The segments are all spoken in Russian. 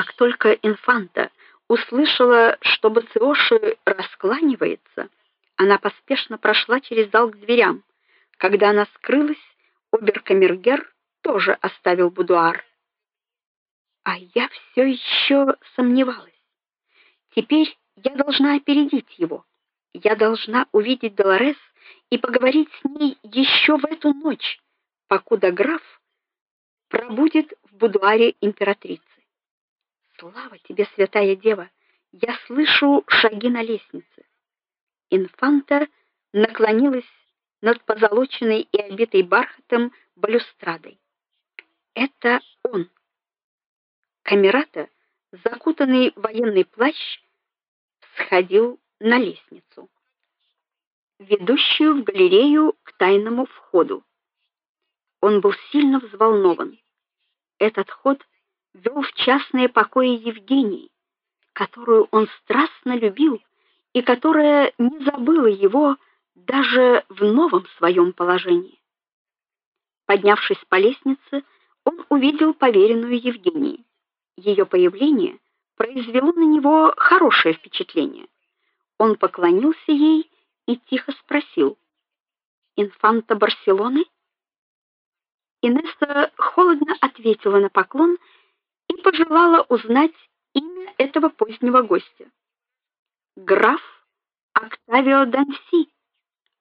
Как только инфанта услышала, что Бациоши раскланивается, она поспешно прошла через зал к дверям. Когда она скрылась, оберкамергер тоже оставил будуар. А я все еще сомневалась. Теперь я должна опередить его. Я должна увидеть Долорес и поговорить с ней еще в эту ночь, покуда граф пробудет в будуаре императрицы. Слава тебе, святая дева. Я слышу шаги на лестнице. Инфанта наклонилась над позолоченной и обитой бархатом балюстрадой. Это он. Камерата, закутанный в военный плащ, сходил на лестницу, ведущую в галерею к тайному входу. Он был сильно взволнован. Этот ход вел в частные покои Евгении, которую он страстно любил и которая не забыла его даже в новом своем положении. Поднявшись по лестнице, он увидел поверенную Евгении. Ее появление произвело на него хорошее впечатление. Он поклонился ей и тихо спросил: "Инфанта Барселоны?" Инесса холодно ответила на поклон пожелала узнать имя этого позднего гостя. "Граф Октавио Данси",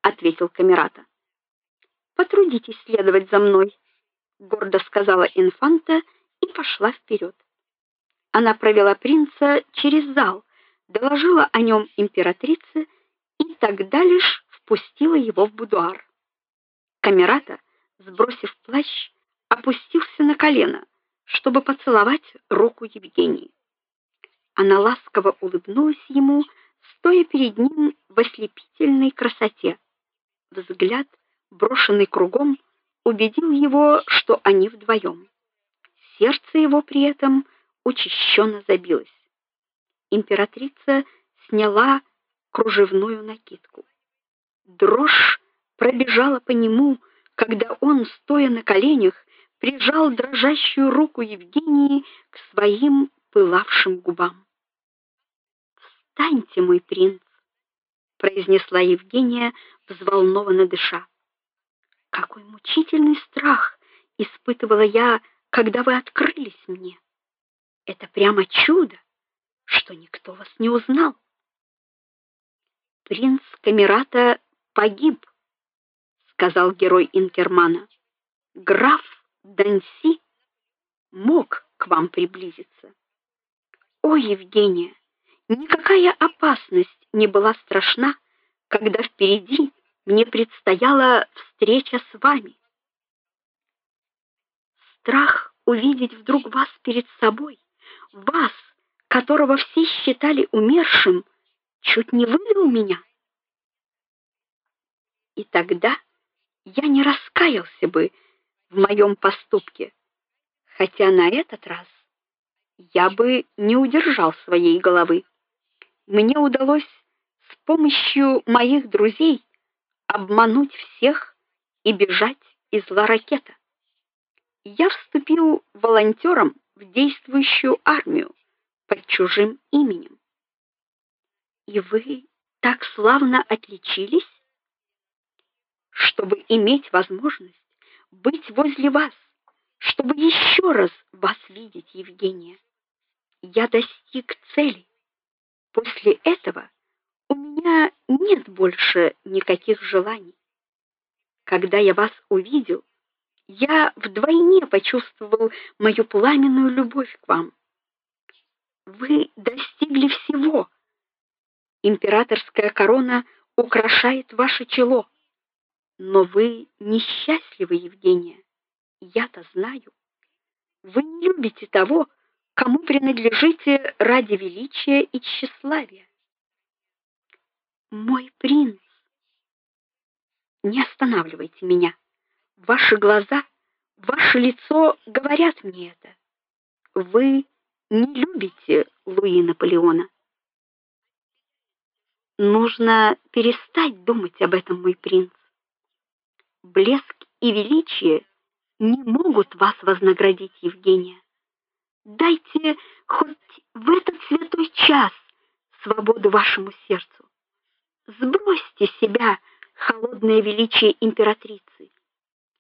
ответил камерата. "Потрудитесь следовать за мной", гордо сказала инфанта и пошла вперед. Она провела принца через зал, доложила о нем императрице и тогда лишь впустила его в будуар. Камерата сбросив плащ, опустился на колено, чтобы поцеловать руку Евгении. Она ласково улыбнулась ему, стоя перед ним в ослепительной красоте. Взгляд, брошенный кругом, убедил его, что они вдвоем. Сердце его при этом учащенно забилось. Императрица сняла кружевную накидку. Дрожь пробежала по нему, когда он, стоя на коленях, прижал дрожащую руку Евгении к своим пылавшим губам. "Встаньте, мой принц", произнесла Евгения, взволнованно дыша. "Какой мучительный страх испытывала я, когда вы открылись мне. Это прямо чудо, что никто вас не узнал. Принц Камерата погиб сказал герой Инкермана. Граф Данси мог к вам приблизиться. О, Евгения, никакая опасность не была страшна, когда впереди мне предстояла встреча с вами. Страх увидеть вдруг вас перед собой, вас, которого все считали умершим, чуть не выдал меня. И тогда я не раскаялся бы в моем поступке, хотя на этот раз я бы не удержал своей головы. Мне удалось с помощью моих друзей обмануть всех и бежать из Ларакета. Я вступил волонтером в действующую армию под чужим именем. И вы так славно отличились? чтобы иметь возможность быть возле вас, чтобы еще раз вас видеть, Евгения. Я достиг цели. После этого у меня нет больше никаких желаний. Когда я вас увидел, я вдвойне почувствовал мою пламенную любовь к вам. Вы достигли всего. Императорская корона украшает ваше чело. Но вы несчастливы, Евгения. Я-то знаю. Вы не любите того, кому принадлежите ради величия и тщеславия. Мой принц, не останавливайте меня. Ваши глаза, ваше лицо говорят мне это. Вы не любите Луи Наполеона. Нужно перестать думать об этом, мой принц блеск и величие не могут вас вознаградить, Евгения. Дайте хоть сейчас свободу вашему сердцу. Сбросьте с себя холодное величие императрицы